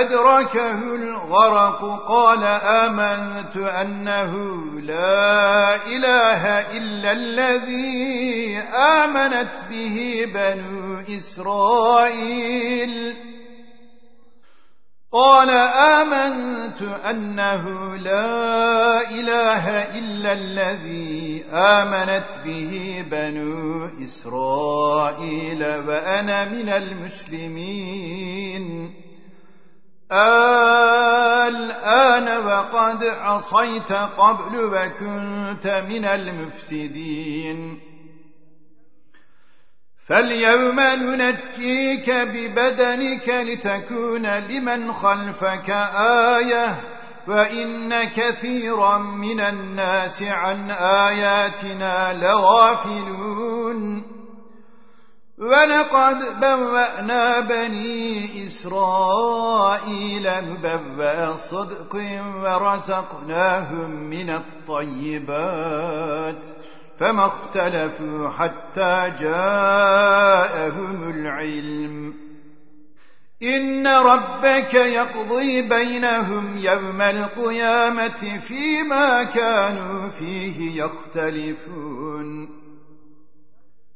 أدركه الغرق قال آمنت أنه لا إله إلا الذي آمنت به بنو إسرائيل. قال آمنت أنه لا إله إلا الذي آمنت به بنو إسرائيل وأنا من المسلمين. الآن وقد عصيت قبل وكنت من المفسدين. فاليوم ننجيك ببدنك لتكون لمن خلفك آية وإن كثيرا من الناس عن آياتنا لغافلون. ولقد بوأنا بني إسرائيل مبوأ صدق ورزقناهم من الطيبات فما اختلفوا حتى جاءهم العلم. إن ربك يقضي بينهم يوم القيامة فيما كانوا فيه يختلفون.